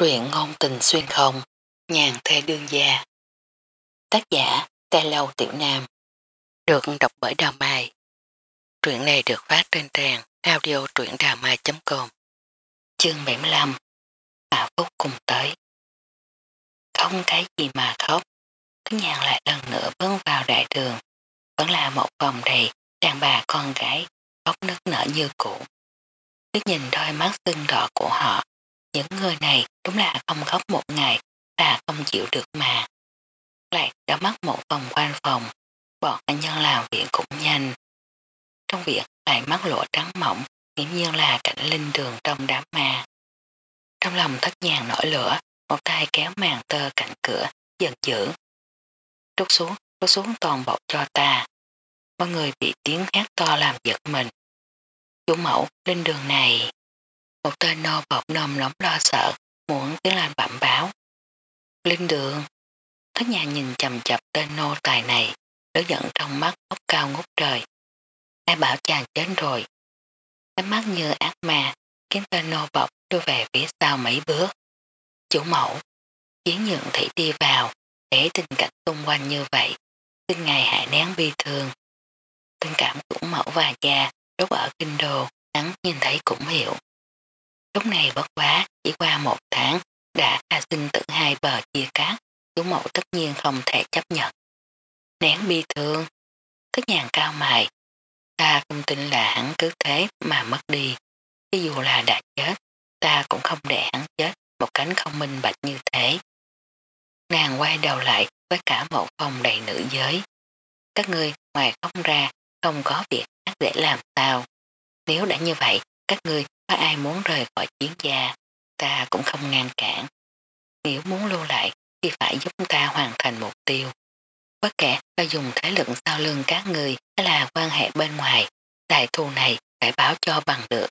Truyện ngôn tình xuyên không, nhàn thê đương gia. Tác giả, Tê Lâu Tiểu Nam. Được đọc bởi Đào Mai. Truyện này được phát trên trang audio truyệnđàmai.com Chương 75 Hạ Phúc cùng tới Không cái gì mà khóc. Thứ nhàn lại lần nữa bước vào đại đường. Vẫn là một vòng đầy đàn bà con gái khóc nức nở như cũ. cứ nhìn đôi mắt xưng đỏ của họ những người này đúng là không khóc một ngày là không chịu được mà. Lại đã mất một vòng quanh phòng, bọn anh nhân làm viện cũng nhanh. Trong viện lại mắt lụa trắng mỏng, nghiễm nhiên là cảnh linh đường trong đám ma. Trong lòng thất nhàng nổi lửa, một tay kéo màn tơ cạnh cửa, giận dữ. Trút xuống, trút xuống toàn bộ cho ta. Mọi người bị tiếng hát to làm giật mình. Chủ mẫu, linh đường này... Một tên nô bọc nồng nóng lo sợ, muốn tiến lên bẩm báo. Linh đường, thất nhà nhìn chầm chập tên nô tài này, đối giận trong mắt ốc cao ngút trời. Ai bảo chàng chết rồi. Ánh mắt như ác ma, khiến tên nô bọc đưa về phía sau mấy bước. Chủ mẫu, chiến nhượng thị đi vào, để tình cảnh xung quanh như vậy, xin ngày hại nén bi thương. Tình cảm của mẫu và cha lúc ở kinh đồ hắn nhìn thấy cũng hiểu. Lúc này bất quá, chỉ qua một tháng, đã A sinh tử hai bờ chia cát, chú mẫu tất nhiên không thể chấp nhận. Nén bi thương, thức nhàn cao mày, ta không tin là hắn cứ thế mà mất đi, cho dù là đã chết, ta cũng không để hắn chết một cánh không minh bạch như thế. Nàng quay đầu lại với cả một phòng đầy nữ giới. Các ngươi ngoài không ra, không có việc khác để làm sao. Nếu đã như vậy, các ngươi có ai muốn rời khỏi chiến gia, ta cũng không ngăn cản. Nếu muốn lưu lại thì phải giúp ta hoàn thành mục tiêu. Bất kể là dùng thế lực sau lưng các người hay là quan hệ bên ngoài, đại thù này phải báo cho bằng được.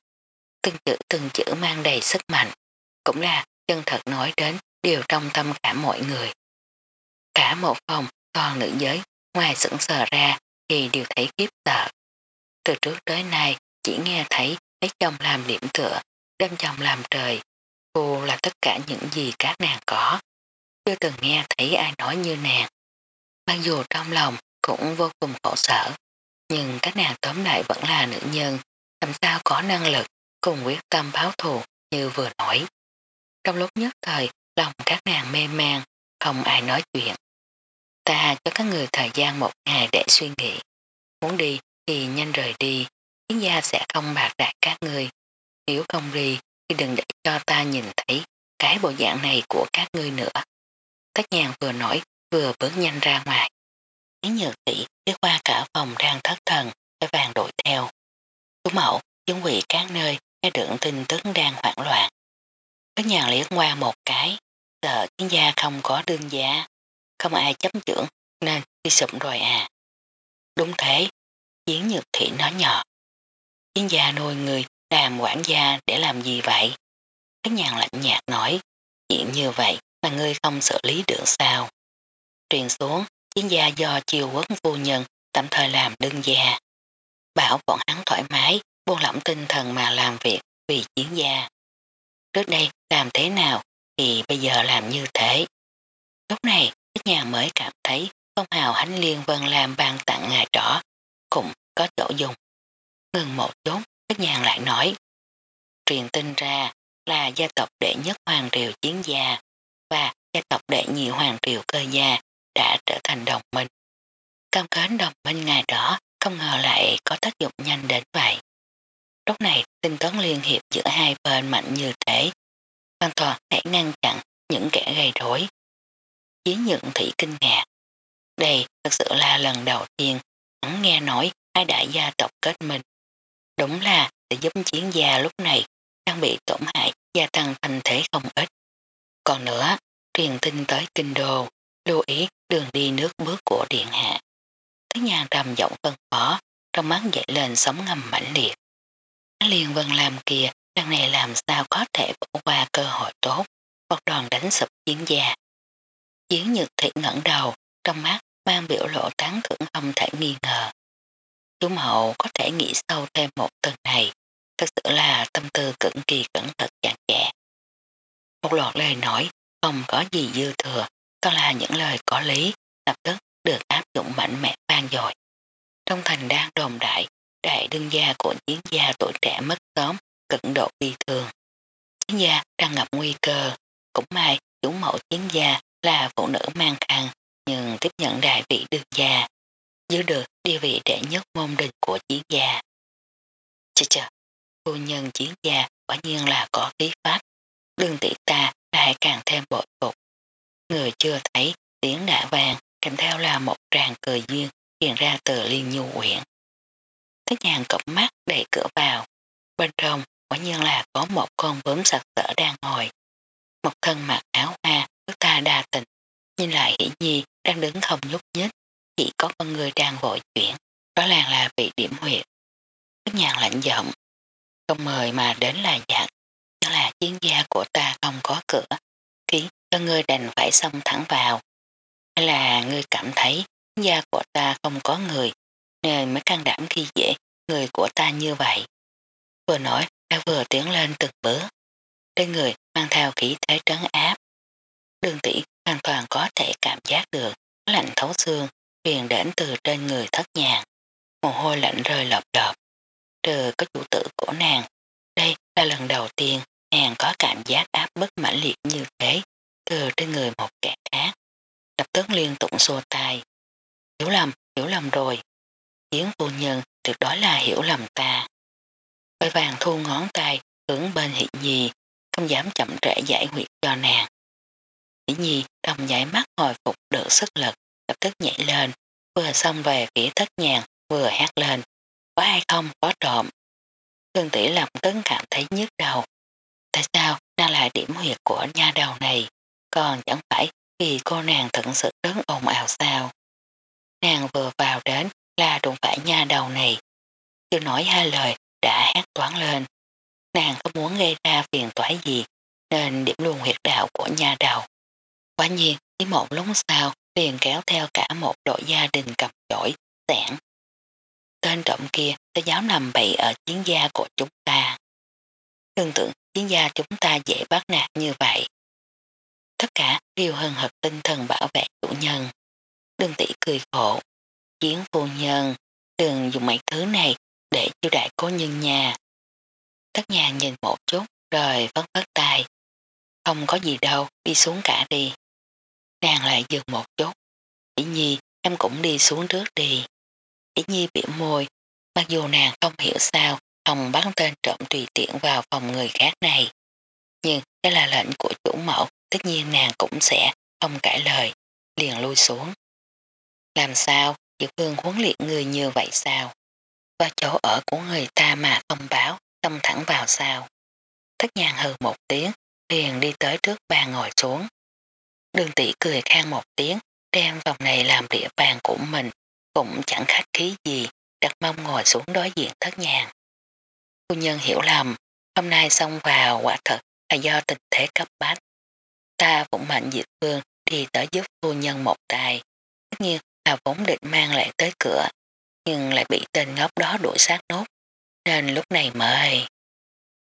Từng chữ từng chữ mang đầy sức mạnh, cũng là chân thật nói đến điều trong tâm cả mọi người. Cả một phòng toàn nữ giới, ngoài sững sờ ra thì đều thấy kiếp sợ. Từ trước tới nay chỉ nghe thấy lấy chồng làm điểm tựa, đem chồng làm trời. Cô là tất cả những gì các nàng có. Chưa từng nghe thấy ai nói như nàng. Mặc dù trong lòng cũng vô cùng khổ sở, nhưng các nàng tóm lại vẫn là nữ nhân, làm sao có năng lực cùng quyết tâm báo thù như vừa nói. Trong lúc nhất thời, lòng các nàng mê man, không ai nói chuyện. Ta cho các người thời gian một ngày để suy nghĩ. Muốn đi thì nhanh rời đi, Yến gia sẽ không bạc đạt các người Nếu không đi thì đừng để cho ta nhìn thấy cái bộ dạng này của các ngươi nữa. Tất nhàn vừa nói vừa bước nhanh ra ngoài. Yến nhược tỷ đi qua cả phòng đang thất thần phải vàng đổi theo. Chú mẫu chứng quỷ các nơi nghe được tin tức đang hoảng loạn. Tất nhàn liếc qua một cái sợ chiến gia không có đương giá không ai chấp trưởng nên đi sụm rồi à. Đúng thế, chiến nhược thị nói nhỏ. Chiến gia nuôi người làm quản gia để làm gì vậy? Cái nhàn lạnh nhạt nói, chuyện như vậy mà ngươi không xử lý được sao? Truyền xuống, chiến gia do chiều quốc phu nhân tạm thời làm đơn gia. Bảo bọn hắn thoải mái, buông lỏng tinh thần mà làm việc vì chiến gia. Trước đây làm thế nào thì bây giờ làm như thế. Lúc này, các nhà mới cảm thấy phong hào hánh liên vân làm ban tặng ngài trỏ cũng có chỗ dùng. Ngừng một chút, các nhàng lại nói. Truyền tin ra là gia tộc đệ nhất hoàng triều chiến gia và gia tộc đệ nhị hoàng triều cơ gia đã trở thành đồng minh. Cam kết đồng minh ngày đó không ngờ lại có tác dụng nhanh đến vậy. Lúc này tinh tấn liên hiệp giữa hai bên mạnh như thế, hoàn toàn để ngăn chặn những kẻ gây rối. Chiến nhận thị kinh ngạc. Đây thật sự là lần đầu tiên hắn nghe nói hai đại gia tộc kết minh. Đúng là sẽ giúp chiến gia lúc này đang bị tổn hại gia tăng thành thế không ít. Còn nữa, truyền tin tới kinh đô, lưu ý đường đi nước bước của điện hạ. Thế nhà trầm giọng phân phó, trong mắt dậy lên sóng ngầm mãnh liệt. Liên vân làm kia, đằng này làm sao có thể bỏ qua cơ hội tốt, một đòn đánh sụp chiến gia. Chiến nhược thị ngẩn đầu, trong mắt mang biểu lộ tán thưởng không thể nghi ngờ. Trung hậu có thể nghĩ sâu thêm một tuần này, thật sự là tâm tư cực kỳ cẩn thận chặt chẽ. một loạt lời nói không có gì dư thừa, toàn là những lời có lý, lập tức được áp dụng mạnh mẽ vang dội. Trong thành đang đồn đại, đại đương gia của chiến gia tuổi trẻ mất sớm, cực độ bi thường. Chiến gia đang ngập nguy cơ, cũng may chủ mẫu chiến gia là phụ nữ mang khăn, nhưng tiếp nhận đại vị đương gia, giữ được địa vị đệ nhất môn đình của chiến gia. Chà chà, phu nhân chiến gia quả nhiên là có khí phách, đương tỷ ta lại càng thêm bội phục. Người chưa thấy tiếng đã vàng kèm theo là một tràng cười duyên hiện ra từ liên nhu quyển. Thế nhàn cổng mắt đẩy cửa vào, bên trong quả nhiên là có một con bướm sạch sỡ đang ngồi. Một thân mặc áo hoa, nước ta đa tình, nhìn lại hỷ nhi đang đứng không nhúc nhích, chỉ có con người đang vội chuyển, đó là là bị điểm huyệt. Thế nhàn lạnh giọng, không mời mà đến là dặn, nhưng là chiến gia của ta không có cửa, khiến cho ngươi đành phải xông thẳng vào. Hay là ngươi cảm thấy chiến gia của ta không có người, nên mới can đảm khi dễ người của ta như vậy. Vừa nói đã vừa tiến lên từng bước. đến người mang theo khí thế trấn áp. Đường tỷ hoàn toàn có thể cảm giác được lạnh thấu xương truyền đến từ trên người thất nhàng. Mồ hôi lạnh rơi lọp đọp. Trừ có chủ tử của nàng. Đây là lần đầu tiên nàng có cảm giác áp bức mãnh liệt như thế từ trên người một kẻ khác. Lập tức liên tục xua tay. Hiểu lầm, hiểu lầm rồi. Tiếng phu nhân tuyệt đối là hiểu lầm ta. Bơi vàng thu ngón tay hướng bên hỷ nhi, không dám chậm trễ giải huyệt cho nàng. Hỷ nhi trong giải mắt hồi phục được sức lực, lập tức nhảy lên, vừa xong về phía thất nhàng, vừa hát lên. Có ai không có trộm. Thương tỷ lập tức cảm thấy nhức đầu. Tại sao nàng lại điểm huyệt của nha đầu này, còn chẳng phải vì cô nàng thật sự rất ồn ào sao. Nàng vừa vào đến là đụng phải nha đầu này. Chưa nói hai lời đã hát toán lên. Nàng không muốn gây ra phiền toái gì nên điểm luôn huyệt đạo của nha đầu. Quả nhiên chỉ một lúc sau liền kéo theo cả một đội gia đình cặp chổi, sẻn. Tên trộm kia sẽ dám nằm bậy ở chiến gia của chúng ta. Tương tượng chiến gia chúng ta dễ bắt nạt như vậy. Tất cả đều hân hợp tinh thần bảo vệ chủ nhân. Đừng tỷ cười khổ. Chiến phu nhân, đừng dùng mấy thứ này để chiêu đại cố nhân nhà. Tất nhà nhìn một chút rồi vất vất tay. Không có gì đâu, đi xuống cả đi. Nàng lại dừng một chút. tỷ nhi, em cũng đi xuống trước đi. tỷ nhi bị môi, mặc dù nàng không hiểu sao không bắn tên trộm tùy tiện vào phòng người khác này. Nhưng đây là lệnh của chủ mẫu, tất nhiên nàng cũng sẽ không cãi lời, liền lui xuống. Làm sao, Dược phương huấn luyện người như vậy sao? và chỗ ở của người ta mà không báo, tâm thẳng vào sao? Thất nhàng hừ một tiếng, liền đi tới trước bàn ngồi xuống. Đường tỷ cười khang một tiếng, đem vòng này làm địa bàn của mình, cũng chẳng khách khí gì, đặt mông ngồi xuống đối diện thất nhàng. Phu nhân hiểu lầm, hôm nay xông vào quả thật là do tình thế cấp bách. Ta cũng mạnh diệt vương đi tới giúp phu nhân một tay. Tất nhiên là vốn định mang lại tới cửa, nhưng lại bị tên ngốc đó đuổi sát nốt, nên lúc này mời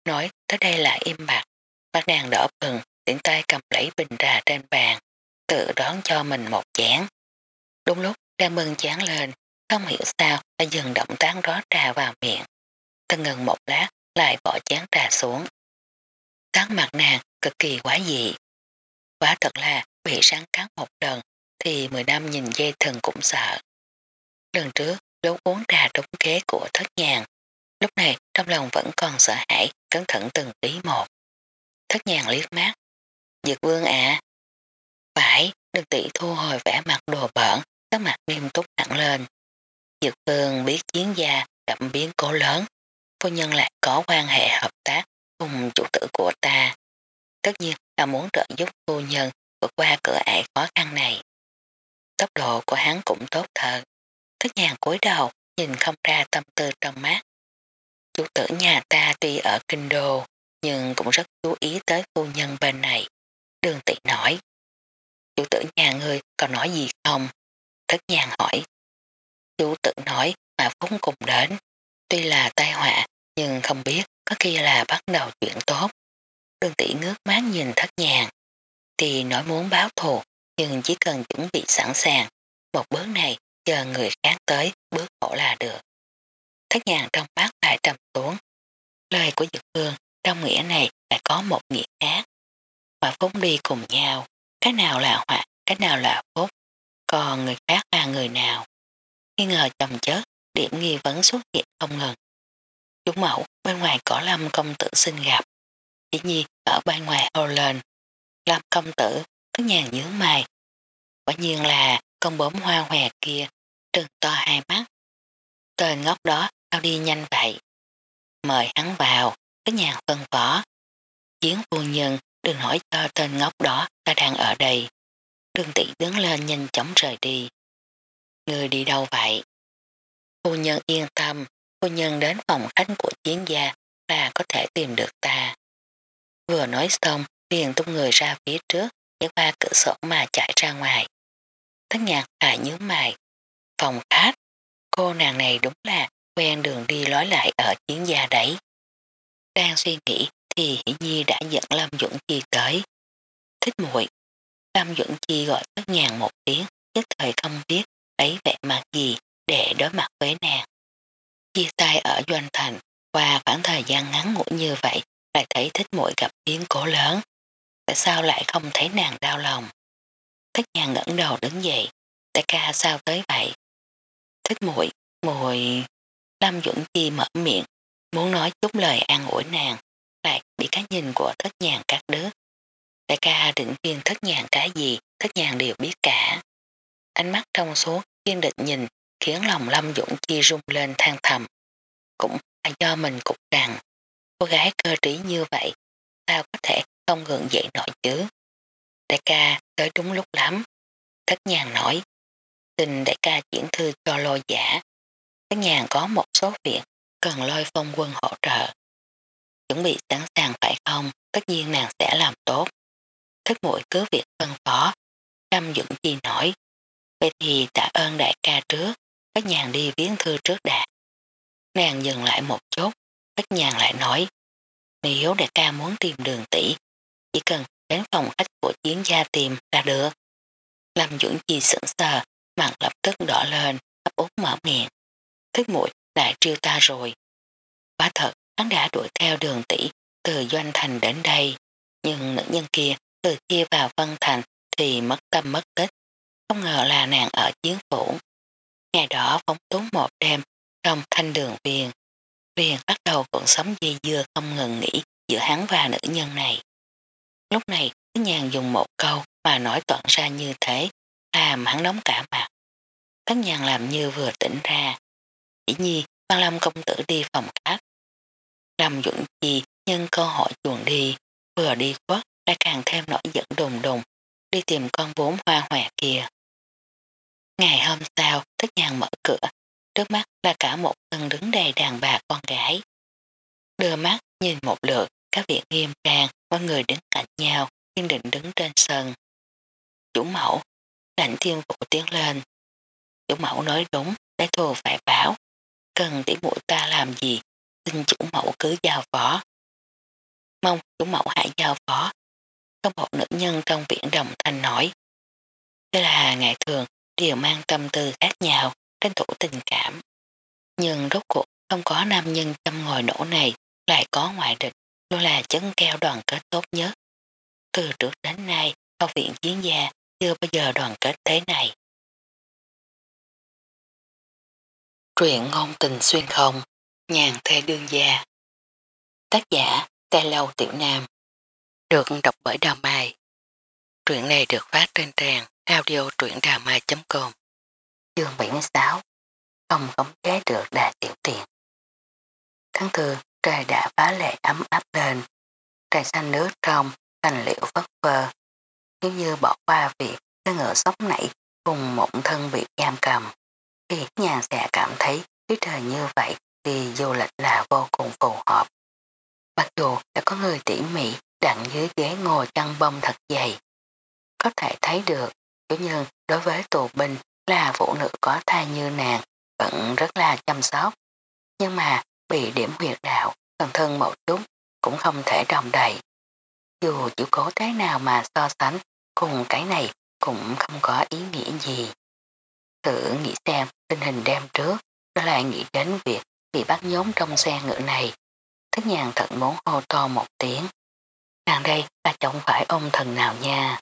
Nói tới đây là im bạc, bác nàng đỏ bừng, tiện tay cầm lấy bình trà trên bàn, tự đón cho mình một chén. Đúng lúc đang mừng chán lên, không hiểu sao đã dừng động tác rót trà vào miệng. Tân ngừng một lát lại bỏ chén trà xuống. Tán mặt nàng cực kỳ quá dị. Quá thật là bị sáng cắn một lần thì 10 năm nhìn dây thần cũng sợ. Lần trước lúc uống trà trúng kế của thất nhàng, lúc này trong lòng vẫn còn sợ hãi, cẩn thận từng tí một. Thất nhàng liếc mắt. Dược vương ạ. Phải, đừng tỷ thu hồi vẻ mặt đồ bẩn, các mặt nghiêm túc nặng lên. Dược vương biết chiến gia gặp biến cố lớn, phu nhân lại có quan hệ hợp tác cùng chủ tử của ta. Tất nhiên là muốn trợ giúp phu nhân vượt qua cửa ải khó khăn này. Tốc độ của hắn cũng tốt thật. Thất nhàn cúi đầu nhìn không ra tâm tư trong mắt. Chủ tử nhà ta tuy ở kinh đô nhưng cũng rất chú ý tới phu nhân bên này. Đường tỷ nói. Chủ tử nhà ngươi còn nói gì không? Thất nhàn hỏi. Chủ tử nói mà vốn cùng đến. Tuy là tai họa nhưng không biết có khi là bắt đầu chuyện tốt. Đường tỷ ngước mắt nhìn thất nhàng. Thì nói muốn báo thù, nhưng chỉ cần chuẩn bị sẵn sàng. Một bước này chờ người khác tới bước khổ là được. Thất nhàng trong mắt lại trầm xuống. Lời của Dược Phương trong nghĩa này lại có một nghĩa khác. Mà phúc đi cùng nhau, cái nào là họa, cái nào là phúc, còn người khác là người nào. Nghi ngờ chồng chết, điểm nghi vấn xuất hiện không ngừng. Chú mẫu bên ngoài có lâm công tử xin gặp. Chỉ nhi ở bên ngoài hô lên. Lâm công tử, cứ nhàn nhớ mày. Quả nhiên là con bốm hoa hòe kia, trừng to hai mắt. Tên ngốc đó sao đi nhanh vậy? Mời hắn vào, cái nhàn phân phó. Chiến phu nhân đừng hỏi cho tên ngốc đó ta đang ở đây. Đường tỷ đứng lên nhanh chóng rời đi. Người đi đâu vậy? Phu nhân yên tâm, phu nhân đến phòng khách của chiến gia là có thể tìm được ta. Vừa nói xong, liền tung người ra phía trước, nhảy qua cửa sổ mà chạy ra ngoài. Thất nhạc lại nhớ mày. Phòng khách, cô nàng này đúng là quen đường đi lối lại ở chiến gia đấy. Đang suy nghĩ thì Hỷ Nhi đã dẫn Lâm Dũng Chi tới. Thích muội Lâm Dũng Chi gọi thất nhàng một tiếng, nhất thời không biết lấy vẻ mặt gì để đối mặt với nàng. Chia tay ở Doanh Thành qua khoảng thời gian ngắn ngủi như vậy lại thấy thích muội gặp biến cố lớn. Tại sao lại không thấy nàng đau lòng? Thích nhàng ngẩng đầu đứng dậy. Tại ca sao tới vậy? Thích muội muội Lâm Dũng Chi mở miệng, muốn nói chút lời an ủi nàng, lại bị cái nhìn của thất nhàng cắt đứt. Đại ca định viên thất nhàng cái gì, thất nhàng đều biết cả. Ánh mắt trong suốt, kiên định nhìn, khiến lòng Lâm Dũng Chi rung lên than thầm. Cũng là do mình cục rằng, cô gái cơ trí như vậy, sao có thể không gượng dậy nổi chứ. Đại ca tới đúng lúc lắm. Thất nhàng nói, tình đại ca chuyển thư cho lôi giả. Thất nhàng có một số việc cần lôi phong quân hỗ trợ. Chuẩn bị sẵn sàng phải không, tất nhiên nàng sẽ làm tốt. Thích mũi cứ việc phân phó. Lâm Dũng Chi nói, vậy thì tạ ơn đại ca trước, các nhàng đi viếng thư trước đã. Nàng dừng lại một chút, các nhàng lại nói, nếu đại ca muốn tìm đường tỷ, chỉ cần đến phòng khách của chiến gia tìm là được. Lâm Dũng Chi sững sờ, mặt lập tức đỏ lên, ấp út mở miệng. Thích mũi lại trêu ta rồi. Quá thật, hắn đã đuổi theo đường tỷ từ Doanh Thành đến đây, nhưng nữ nhân kia từ kia vào Vân Thành thì mất tâm mất tích. Không ngờ là nàng ở chiến phủ. Ngày đó phóng túng một đêm trong thanh đường viên. Viên bắt đầu cuộc sống dây dưa không ngừng nghỉ giữa hắn và nữ nhân này. Lúc này, cứ nhàn dùng một câu mà nói toàn ra như thế, làm hắn nóng cả mặt. Tất nhàn làm như vừa tỉnh ra. Chỉ nhi, Văn Lâm công tử đi phòng khách. Lâm Dũng Chi nhân cơ hội chuồn đi, vừa đi khuất đã càng thêm nổi giận đùng đùng, đi tìm con vốn hoa hòe kia. Ngày hôm sau, Thích Nhàn mở cửa, trước mắt là cả một sân đứng đầy đàn bà con gái. Đưa mắt nhìn một lượt, các việc nghiêm trang, mọi người đứng cạnh nhau, kiên định đứng trên sân. Chủ mẫu, lãnh thiên vụ tiến lên. Chủ mẫu nói đúng, để thù phải báo. Cần tỉ mũi ta làm gì, xin chủ mẫu cứ giao phó. Mong chủ mẫu hãy giao phó. Có một nữ nhân trong viện đồng thanh nói. Đây là ngày thường đều mang tâm tư khác nhau, tranh thủ tình cảm. Nhưng rốt cuộc không có nam nhân trong ngồi nổ này lại có ngoại địch, luôn là chấn keo đoàn kết tốt nhất. Từ trước đến nay, học viện chiến gia chưa bao giờ đoàn kết thế này. Truyện ngôn tình xuyên không, nhàn thê đương gia. Tác giả, Tê Lâu Tiểu Nam. Được đọc bởi Đào Mai. Truyện này được phát trên trang audio truyệnđàmai.com Chương 76 Không khống chế được đà tiểu tiền Tháng tư, trời đã phá lệ ấm áp lên. Trời xanh nước trong, thành liệu phất phơ. Nếu như bỏ qua việc cái ngựa sóc nảy cùng một thân bị giam cầm, thì nhà sẽ cảm thấy cái trời như vậy thì du lịch là vô cùng phù hợp. Mặc dù đã có người tỉ mỉ đặn dưới ghế ngồi chăn bông thật dày, có thể thấy được chủ nhân đối với tù binh là phụ nữ có thai như nàng vẫn rất là chăm sóc. Nhưng mà bị điểm huyệt đạo, phần thân một chút cũng không thể đồng đầy. dù chịu cố thế nào mà so sánh cùng cái này cũng không có ý nghĩa gì. Thử nghĩ xem tình hình đêm trước, đó lại nghĩ đến việc bị bắt nhốn trong xe ngựa này. thích nhàn thật muốn hô to một tiếng. Nàng đây là chẳng phải ông thần nào nha.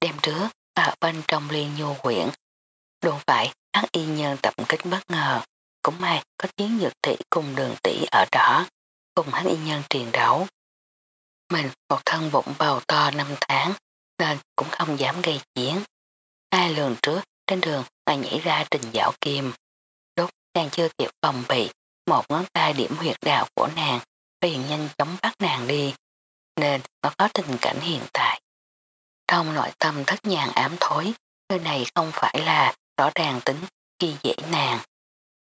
Đêm trước, ở bên trong liên nhu quyển, đồn phải hắc y nhân tập kích bất ngờ. Cũng may có chiến dược tỷ cùng đường tỷ ở đó, cùng hắc y nhân truyền đấu. Mình một thân bụng bầu to năm tháng, nên cũng không dám gây chiến. Hai lường trước trên đường lại nhảy ra trình dạo kim. Lúc nàng chưa kịp phòng bị, một ngón tay điểm huyệt đạo của nàng liền nhanh chóng bắt nàng đi, nên mới có tình cảnh hiện tại. Trong nội tâm thất nhàng ám thối, nơi này không phải là rõ ràng tính khi dễ nàng.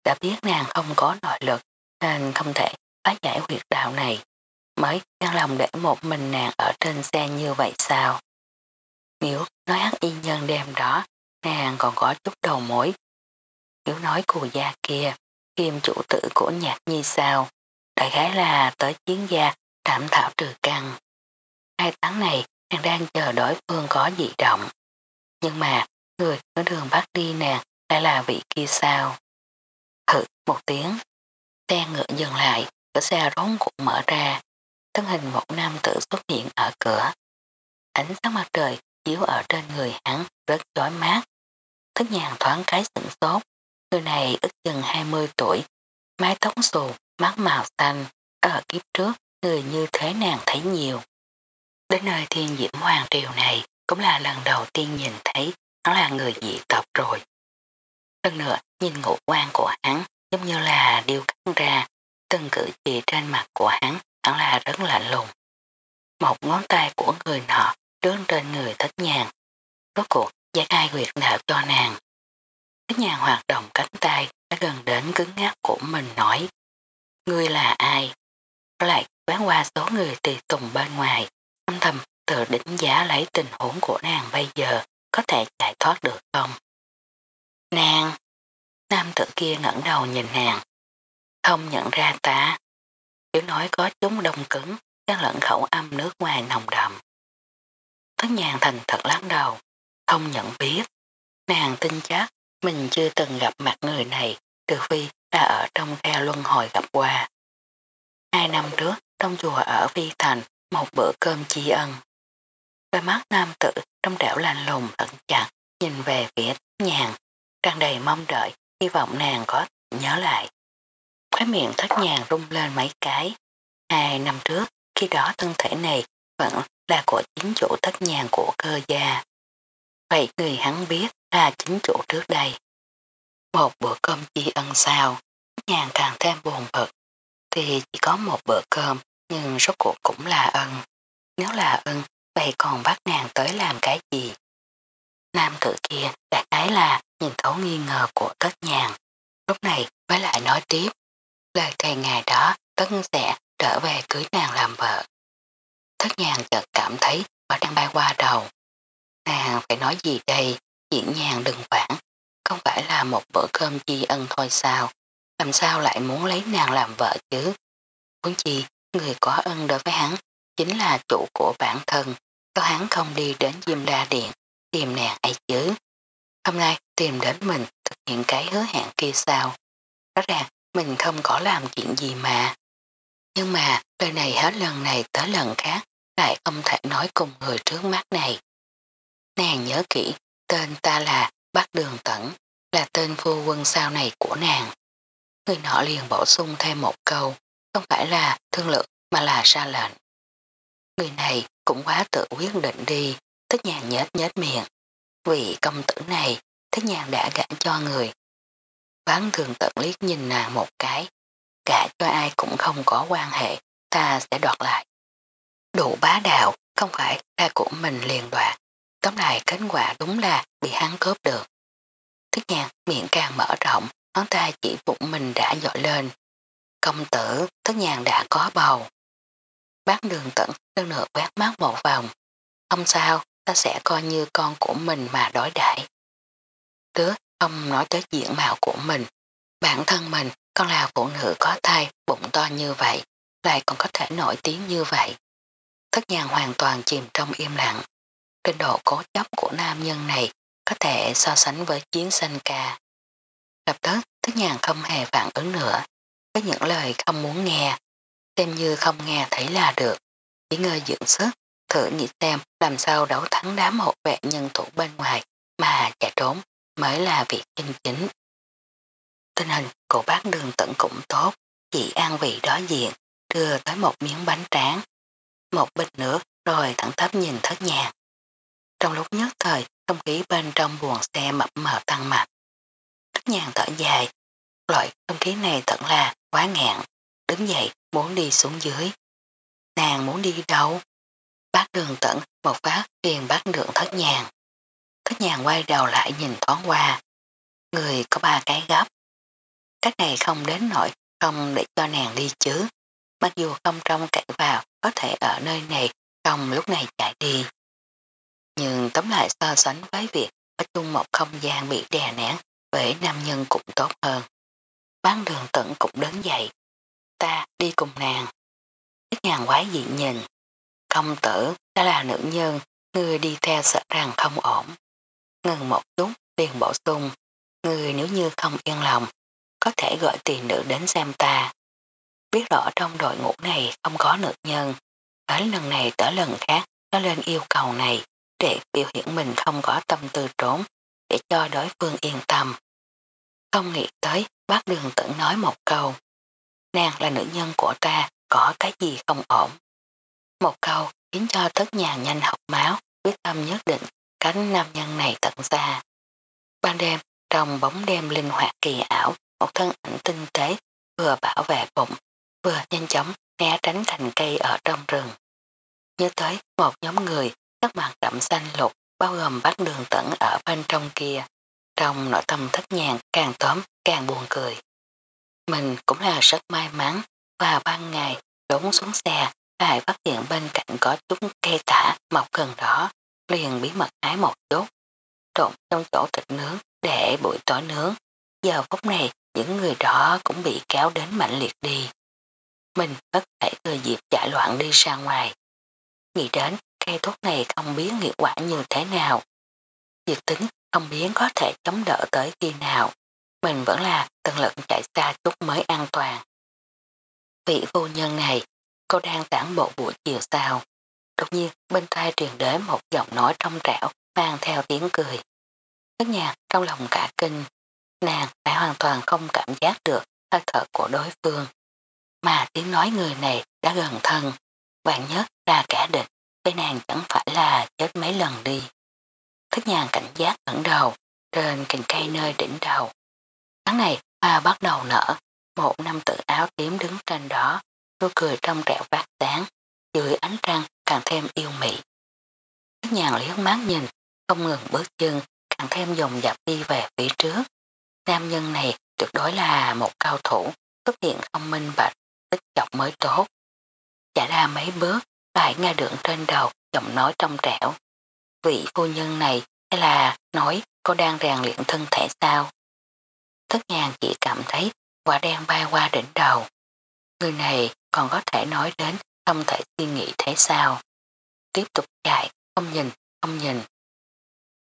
Đã biết nàng không có nội lực nên không thể phá giải huyệt đạo này, mới đang lòng để một mình nàng ở trên xe như vậy sao? Nếu nói hắc y nhân đêm đó, nàng còn có chút đầu mối. Nếu nói cù gia kia, kiêm chủ tử của nhạc nhi sao, đại khái là tới chiến gia tạm thảo trừ căng. Hai tháng này, nàng đang chờ đối phương có dị động. Nhưng mà, người ở đường bắt đi nàng lại là vị kia sao? Thử một tiếng, xe ngựa dừng lại, cửa xe rốn cũng mở ra, thân hình một nam tử xuất hiện ở cửa. Ánh sáng mặt trời chiếu ở trên người hắn rất chói mát. Thức nhàn thoáng cái sửng sốt, người này ức chừng 20 tuổi, mái tóc xù, mắt màu xanh, ở kiếp trước người như thế nàng thấy nhiều. Đến nơi thiên diễm hoàng triều này cũng là lần đầu tiên nhìn thấy nó là người dị tộc rồi. Hơn nữa, nhìn ngũ quan của hắn giống như là điêu khắc ra, từng cử chỉ trên mặt của hắn hẳn là rất lạnh lùng. Một ngón tay của người nọ đứng trên người thất nhàng. Rốt cuộc giải ai quyệt đạo cho nàng. Cái nhà hoạt động cánh tay đã gần đến cứng ngắc của mình nói. Ngươi là ai? Lại quán qua số người tùy tùng bên ngoài, âm thầm tự đánh giá lấy tình huống của nàng bây giờ có thể chạy thoát được không? Nàng! Nam tử kia ngẩng đầu nhìn nàng. Không nhận ra ta. Kiểu nói có chúng đông cứng, đang lẫn khẩu âm nước ngoài nồng đậm. Tất nhàng thành thật lắc đầu, không nhận biết. Nàng tin chắc mình chưa từng gặp mặt người này, trừ phi đã ở trong khe luân hồi gặp qua. Hai năm trước, trong chùa ở Vi Thành, một bữa cơm chi ân. Đôi mắt nam tử trong đảo lành lùng thận chặt, nhìn về phía nhàn, tràn đầy mong đợi, hy vọng nàng có nhớ lại. Khói miệng thất nhàng rung lên mấy cái. Hai năm trước, khi đó thân thể này vẫn là của chính chủ thất nhàng của cơ gia. Vậy người hắn biết là chính chủ trước đây. Một bữa cơm chi ân sao, nhàng càng thêm buồn bực, thì chỉ có một bữa cơm nhưng rốt cuộc cũng là ân. Nếu là ân, vậy còn bắt nàng tới làm cái gì? Nam tử kia đại cái là nhìn thấu nghi ngờ của tất nhàng. Lúc này mới lại nói tiếp. Lời thầy ngày đó tất sẽ trở về cưới nàng làm vợ. Thất nhàng chợt cảm thấy và đang bay qua đầu. Nàng phải nói gì đây, diễn nhàng đừng quản, không phải là một bữa cơm chi ân thôi sao, làm sao lại muốn lấy nàng làm vợ chứ. Muốn chi, người có ân đối với hắn, chính là chủ của bản thân, sao hắn không đi đến Diêm Đa Điện, tìm nàng ấy chứ. Hôm nay tìm đến mình thực hiện cái hứa hẹn kia sao. Rõ ràng mình không có làm chuyện gì mà. Nhưng mà lời này hết lần này tới lần khác lại không thể nói cùng người trước mắt này. Nàng nhớ kỹ, tên ta là Bác Đường Tẩn, là tên phu quân sau này của nàng. Người nọ liền bổ sung thêm một câu, không phải là thương lượng mà là ra lệnh. Người này cũng quá tự quyết định đi, thích nhàng nhết nhết miệng. Vì công tử này, thích nhàng đã gã cho người. Bán thường tận liếc nhìn nàng một cái, cả cho ai cũng không có quan hệ, ta sẽ đoạt lại. Đủ bá đạo, không phải ta của mình liền đoạt. Tóm lại kết quả đúng là bị hắn cướp được. Thích nhàn miệng càng mở rộng, ngón tay chỉ bụng mình đã dội lên. Công tử, thức nhàn đã có bầu. Bác đường tận đơn nửa quét mắt một vòng. Không sao, ta sẽ coi như con của mình mà đối đãi. Đứa không nói tới diện mạo của mình. Bản thân mình con là phụ nữ có thai, bụng to như vậy, lại còn có thể nổi tiếng như vậy. Thất nhàng hoàn toàn chìm trong im lặng. Trình độ cố chấp của nam nhân này có thể so sánh với chiến sanh ca. Lập tức tức nhàn không hề phản ứng nữa, có những lời không muốn nghe, xem như không nghe thấy là được, chỉ ngơi dưỡng sức, thử nghĩ xem làm sao đấu thắng đám hộ vệ nhân thủ bên ngoài mà chạy trốn mới là việc chân chính. Tình hình của bác đường tận cũng tốt, chỉ an vị đó diện, đưa tới một miếng bánh tráng, một bịch nước rồi thẳng thấp nhìn thất nhàng. Trong lúc nhất thời, không khí bên trong buồn xe mập mờ tăng mạnh. Thất nhàng thở dài, loại không khí này thật là quá ngạn, đứng dậy muốn đi xuống dưới. Nàng muốn đi đâu? Bác đường tận một phát liền bác đường thất nhàng. Thất nhàng quay đầu lại nhìn thoáng qua. Người có ba cái gấp. Cách này không đến nổi không để cho nàng đi chứ. Mặc dù không trông cậy vào có thể ở nơi này trong lúc này chạy đi. Nhưng tóm lại so sánh với việc ở chung một không gian bị đè nén với nam nhân cũng tốt hơn. Bán đường tận cũng đến dậy. Ta đi cùng nàng. Ít nhàn quái dị nhìn. Công tử, đã là nữ nhân, người đi theo sợ rằng không ổn. Ngừng một chút, liền bổ sung. Người nếu như không yên lòng, có thể gọi tiền nữ đến xem ta. Biết rõ trong đội ngũ này không có nữ nhân. Ở lần này tới lần khác, nó lên yêu cầu này để biểu hiện mình không có tâm tư trốn, để cho đối phương yên tâm. Không nghĩ tới bác đường tận nói một câu. Nàng là nữ nhân của ta, có cái gì không ổn. Một câu khiến cho tất nhà nhanh học máu, quyết tâm nhất định cánh nam nhân này tận ra. Ban đêm, trong bóng đêm linh hoạt kỳ ảo, một thân ảnh tinh tế vừa bảo vệ bụng, vừa nhanh chóng né tránh thành cây ở trong rừng. Nhớ tới một nhóm người các bàn đậm xanh lục bao gồm bác đường tận ở bên trong kia. Trong nội tâm thất nhàng càng tóm càng buồn cười. Mình cũng là rất may mắn và ban ngày đốn xuống xe, lại phát hiện bên cạnh có chút cây tả mọc gần đó, liền bí mật ái một chút trộn trong chỗ thịt nướng để buổi tối nướng. Giờ phút này, những người đó cũng bị kéo đến mạnh liệt đi. Mình bất thể thời dịp chạy loạn đi ra ngoài. Nghĩ đến cây thuốc này không biết hiệu quả như thế nào. Diệt tính không biết có thể chống đỡ tới khi nào. Mình vẫn là tận lực chạy xa chút mới an toàn. Vị vô nhân này, cô đang tản bộ buổi chiều sao. Đột nhiên bên tai truyền đến một giọng nói trong trẻo mang theo tiếng cười. Tất nhà trong lòng cả kinh, nàng lại hoàn toàn không cảm giác được hơi thở của đối phương. Mà tiếng nói người này đã gần thân, bạn nhất là cả địch, với nàng chẳng phải là chết mấy lần đi. Thất nhàng cảnh giác ngẩng đầu, trên cành cây nơi đỉnh đầu. Tháng này hoa bắt đầu nở, một nam tự áo tím đứng trên đó, nụ cười trong trẻo phát sáng, dưới ánh trăng càng thêm yêu mị. Thất nhàng liếc mắt nhìn, không ngừng bước chân, càng thêm dồn dập đi về phía trước. Nam nhân này tuyệt đối là một cao thủ, xuất hiện không minh bạch, tích chọc mới tốt. Chạy ra mấy bước, lại nghe được trên đầu giọng nói trong trẻo. Vị phu nhân này hay là nói cô đang rèn luyện thân thể sao? Thất nhàng chỉ cảm thấy quả đen bay qua đỉnh đầu. Người này còn có thể nói đến không thể suy nghĩ thế sao. Tiếp tục chạy, không nhìn, không nhìn.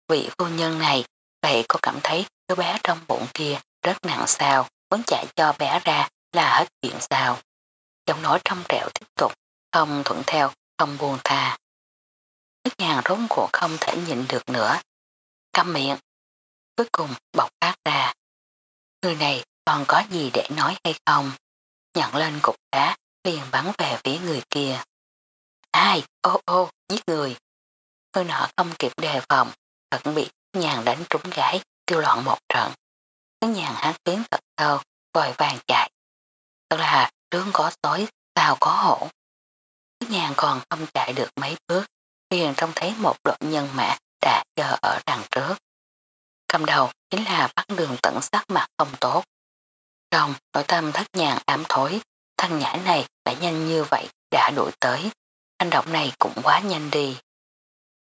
Vị phu nhân này, vậy cô cảm thấy đứa bé trong bụng kia rất nặng sao, muốn chạy cho bé ra là hết chuyện sao. Giọng nói trong trẻo tiếp tục, không thuận theo, không buồn tha. Nước nhàn rốn cuộc không thể nhịn được nữa. Căm miệng. Cuối cùng bọc phát ra. Người này còn có gì để nói hay không? Nhận lên cục đá, liền bắn về phía người kia. Ai? Ô ô, giết người. Người nọ không kịp đề phòng, thật bị nhàn đánh trúng gái, kêu loạn một trận. Cái nhàn hát tiếng thật sâu, vội vàng chạy. Thật là trướng có tối, sao có hổ nàng nhàn còn không chạy được mấy bước, liền trông thấy một đội nhân mã đã chờ ở đằng trước. Cầm đầu chính là bắt đường tận sắc mặt không tốt. Trong nội tâm thất nhàn ám thối, thằng nhã này đã nhanh như vậy đã đuổi tới. Hành động này cũng quá nhanh đi.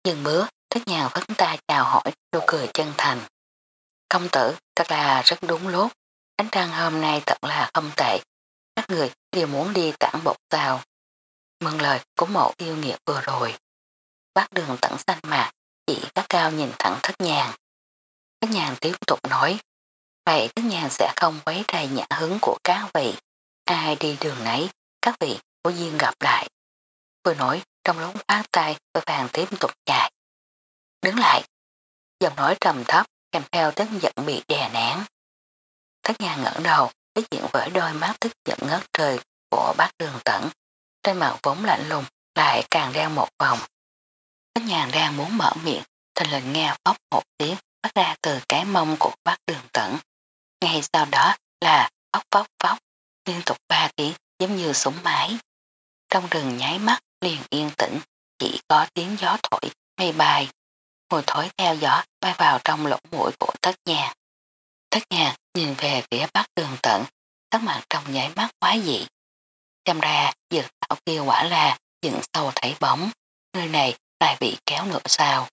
Dừng bữa, thất nhàn vẫn ta chào hỏi, nụ cười chân thành. Công tử, thật là rất đúng lúc. Ánh trăng hôm nay thật là không tệ. Các người đều muốn đi tản bột sao mừng lời của mộ yêu nghiệt vừa rồi. Bác đường tận xanh mặt, chỉ các cao nhìn thẳng thất nhàng. Thất nhàng tiếp tục nói, vậy thất nhàng sẽ không quấy rầy nhã hứng của các vị. Ai đi đường nấy, các vị có duyên gặp lại. Vừa nói, trong lúc phát tay, vừa vàng tiếp tục chạy. Đứng lại, giọng nói trầm thấp, kèm theo tức giận bị đè nén. Thất nhàng ngẩn đầu, đối diện với đôi mắt tức giận ngất trời của bác đường tẩn. Trên mặt vốn lạnh lùng, lại càng đeo một vòng. Bác nhàn đang muốn mở miệng, thì lần nghe phóc một tiếng phát ra từ cái mông của bác đường tẩn. Ngay sau đó là phóc phóc phóc, liên tục ba tiếng giống như súng máy. Trong rừng nháy mắt liền yên tĩnh, chỉ có tiếng gió thổi, mây bay. Mùi thổi theo gió bay vào trong lỗ mũi của thất nhà. Thất nhà nhìn về phía bắc đường tận, sắc mặt trong nháy mắt quá dị. Xem ra dược thảo kia quả là dựng sâu thấy bóng, nơi này lại bị kéo nữa sao.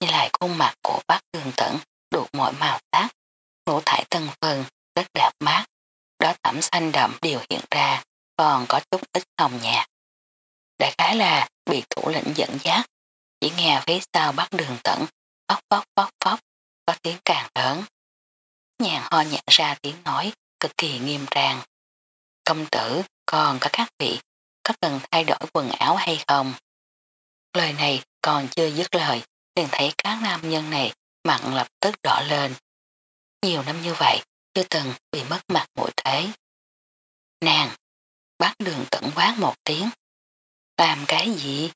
Nhìn lại khuôn mặt của bác đường tẩn đủ mọi màu sắc, ngũ thải tân phân, rất đẹp mát, đó tẩm xanh đậm đều hiện ra, còn có chút ít hồng nhạt. Đại khái là bị thủ lĩnh dẫn dắt, chỉ nghe phía sau bắt đường tận, phóc phóc phóc phóc, có tiếng càng lớn. Nhàn ho nhẹ ra tiếng nói, cực kỳ nghiêm trang. Công tử, còn có các vị, có cần thay đổi quần áo hay không? Lời này còn chưa dứt lời, liền thấy các nam nhân này mặn lập tức đỏ lên. Nhiều năm như vậy, chưa từng bị mất mặt mũi thế. Nàng, bác đường tận quát một tiếng. Làm cái gì?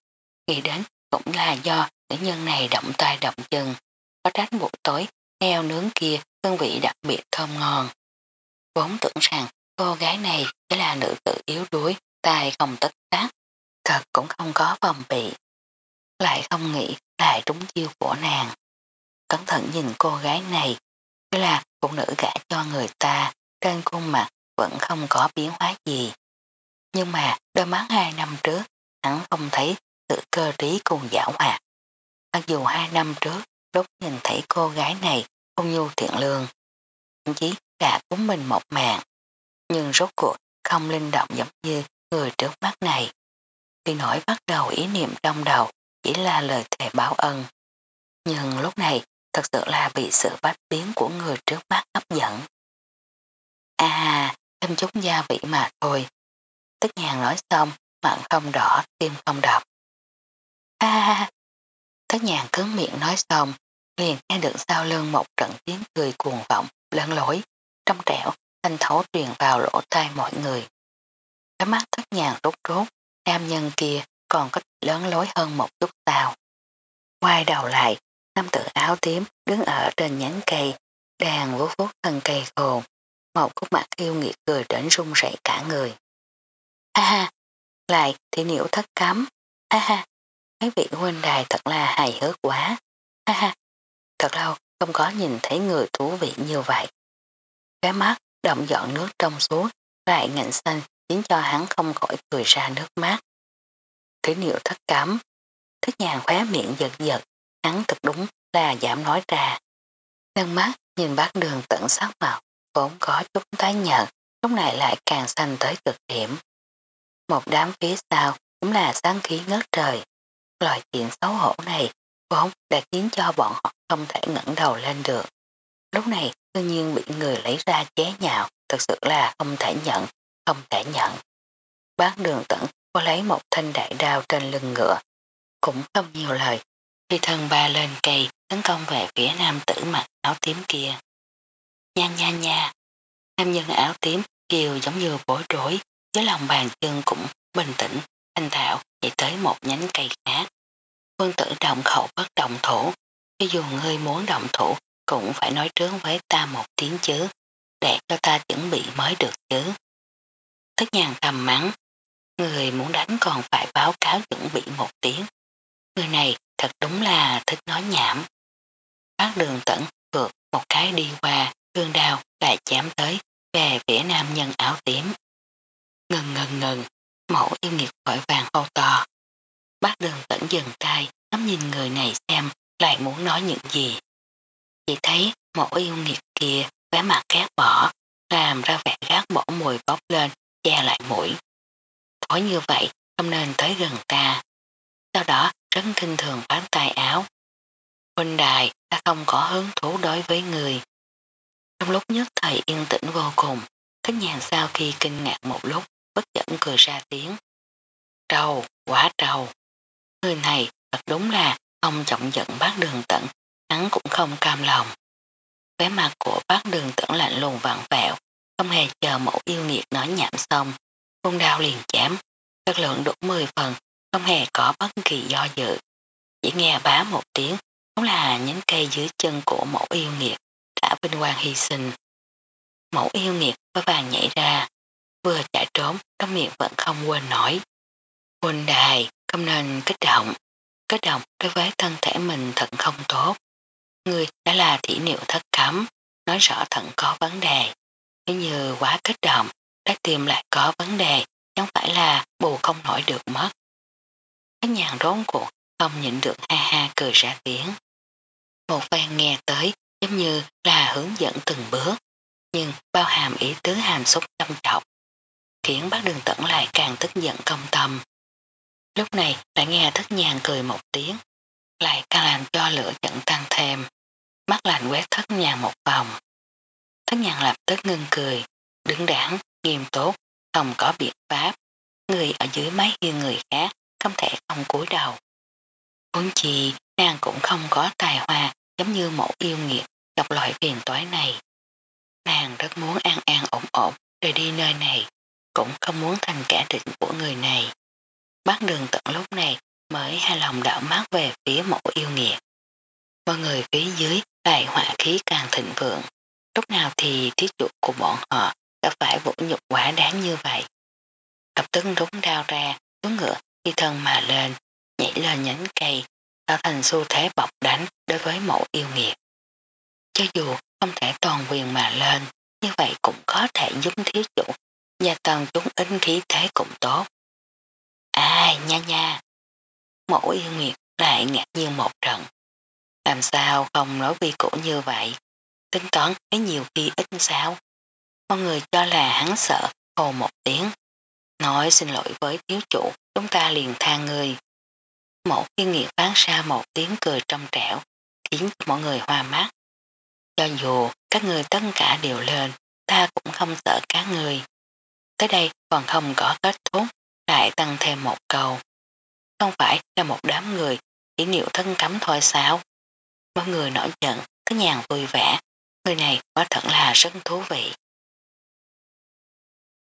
Nghĩ đến cũng là do nữ nhân này động tay động chân. Có trách buổi tối, heo nướng kia hương vị đặc biệt thơm ngon. Vốn tưởng rằng cô gái này chỉ là nữ tử yếu đuối, tài không tất tác. Thật cũng không có vòng bị. Lại không nghĩ lại trúng chiêu của nàng. Cẩn thận nhìn cô gái này, là phụ nữ gã cho người ta, trên khuôn mặt vẫn không có biến hóa gì. Nhưng mà đôi mắt hai năm trước, hắn không thấy sự cơ trí cùng giả hoạt. Mặc dù hai năm trước, lúc nhìn thấy cô gái này không nhu thiện lương, thậm chí cả cúng mình một mạng, nhưng rốt cuộc không linh động giống như người trước mắt này. Khi nổi bắt đầu ý niệm trong đầu chỉ là lời thề báo ân. Nhưng lúc này thật sự là bị sự bách biến của người trước mắt hấp dẫn. À, thêm chút gia vị mà thôi. Tức nhàng nói xong, mặn không đỏ, tim không đập. À, tất nhàng cứng miệng nói xong, liền nghe được sau lưng một trận tiếng cười cuồng vọng, lớn lối, trong trẻo, thanh thấu truyền vào lỗ tai mọi người. Cái mắt thất nhàng rút rút, nam nhân kia còn có lớn lối hơn một chút tàu. Quay đầu lại, nam tử áo tím đứng ở trên nhánh cây, đang vuốt vuốt thân cây khô, một khúc mặt yêu nghiệt cười đến rung rẩy cả người. Ha ha, lại thì niệu thất cấm, ha ha, mấy vị huynh đài thật là hài hước quá, ha ha, thật lâu không có nhìn thấy người thú vị như vậy. Cái mắt động dọn nước trong suốt, lại ngạnh xanh khiến cho hắn không khỏi cười ra nước mắt. Thế niệu thất cấm, thức nhàn khóe miệng giật giật, hắn thật đúng là giảm nói ra. Nâng mắt nhìn bác đường tận sắc màu, vốn có chút tái nhợt, lúc này lại càng xanh tới cực điểm. Một đám phía sau cũng là sáng khí ngất trời. Loại chuyện xấu hổ này vốn đã khiến cho bọn họ không thể ngẩng đầu lên được. Lúc này tự nhiên bị người lấy ra chế nhạo thật sự là không thể nhận, không thể nhận. Bác đường tận có lấy một thanh đại đao trên lưng ngựa, cũng không nhiều lời, khi thân ba lên cây tấn công về phía nam tử mặc áo tím kia. Nha nha nha, nam nhân áo tím kêu giống như bối rối, với lòng bàn chân cũng bình tĩnh, thanh thạo chạy tới một nhánh cây khác. Quân tử động khẩu bất động thủ, cho dù ngươi muốn động thủ cũng phải nói trước với ta một tiếng chứ, để cho ta chuẩn bị mới được chứ. Tất nhàn thầm mắng, người muốn đánh còn phải báo cáo chuẩn bị một tiếng. Người này thật đúng là thích nói nhảm. Bác đường tẩn vượt một cái đi qua, gương đao lại chém tới về phía nam nhân áo tím. Ngừng ngừng ngừng, mẫu yêu nghiệt vội vàng hô to. Bác đường tẩn dừng tay, ngắm nhìn người này xem lại muốn nói những gì. Chỉ thấy mẫu yêu nghiệt kia vẻ mặt ghét bỏ, làm ra vẻ gác bỏ mùi bốc lên, che lại mũi. Thói như vậy không nên tới gần ta. Sau đó rất kinh thường phán tay áo. Huynh đài ta không có hứng thú đối với người. Trong lúc nhất thời yên tĩnh vô cùng, thất nhàn sau khi kinh ngạc một lúc, bất chẩn cười ra tiếng. Trầu, quá trầu. Người này thật đúng là ông trọng giận bác đường tận, hắn cũng không cam lòng. Vé mặt của bác đường tận lạnh lùng vặn vẹo, không hề chờ mẫu yêu nghiệt nói nhảm xong, hung đao liền chém, chất lượng đủ 10 phần, không hề có bất kỳ do dự. Chỉ nghe bá một tiếng, cũng là nhánh cây dưới chân của mẫu yêu nghiệt, đã vinh quang hy sinh. Mẫu yêu nghiệt có vàng nhảy ra, vừa chạy trốn, trong miệng vẫn không quên nổi. Huynh đài, không nên kích động. Kích động đối với thân thể mình thật không tốt. Người đã là thỉ niệu thất cấm, nói rõ thận có vấn đề. Thế như quá kích động, trái tim lại có vấn đề, chẳng phải là bù không nổi được mất. Các nhàn rốn cuộc không nhịn được ha ha cười ra tiếng. Một phen nghe tới giống như là hướng dẫn từng bước, nhưng bao hàm ý tứ hàm xúc trong trọng, khiến bác đường tẩn lại càng tức giận công tâm. Lúc này lại nghe thất nhàn cười một tiếng, lại càng làm cho lửa giận tăng thêm, mắt lạnh quét thất nhàn một vòng. Thất nhàn lập tức ngưng cười, đứng đảng, nghiêm tốt, không có biện pháp, người ở dưới máy hiên người khác, không thể không cúi đầu. Vốn chi, nàng cũng không có tài hoa giống như mẫu yêu nghiệt gặp loại phiền toái này. Nàng rất muốn an an ổn ổn rời đi nơi này, cũng không muốn thành kẻ địch của người này. Bác đường tận lúc này mới hai lòng đảo mắt về phía mẫu yêu nghiệt. Mọi người phía dưới lại họa khí càng thịnh vượng. Lúc nào thì thí chủ của bọn họ đã phải vũ nhục quá đáng như vậy. Lập tức rút đao ra, xuống ngựa, khi thân mà lên, nhảy lên nhánh cây, tạo thành xu thế bọc đánh đối với mẫu yêu nghiệt. Cho dù không thể toàn quyền mà lên, như vậy cũng có thể giúp thí chủ, gia tăng chúng ít khí thế cũng tốt. Ai nha nha, mẫu yêu nghiệt lại ngạc nhiên một trận. Làm sao không nói vi cũ như vậy? Tính toán cái nhiều khi ít sao? Mọi người cho là hắn sợ, hồ một tiếng. Nói xin lỗi với thiếu chủ, chúng ta liền tha người. Một khi nghiệt phán ra một tiếng cười trong trẻo, khiến mọi người hoa mắt. Cho dù các người tất cả đều lên, ta cũng không sợ các người. Tới đây còn không có kết thúc, lại tăng thêm một câu. Không phải là một đám người, chỉ niệu thân cấm thôi sao? Mọi người nổi giận, cứ nhàn vui vẻ. Người này quả thật là rất thú vị.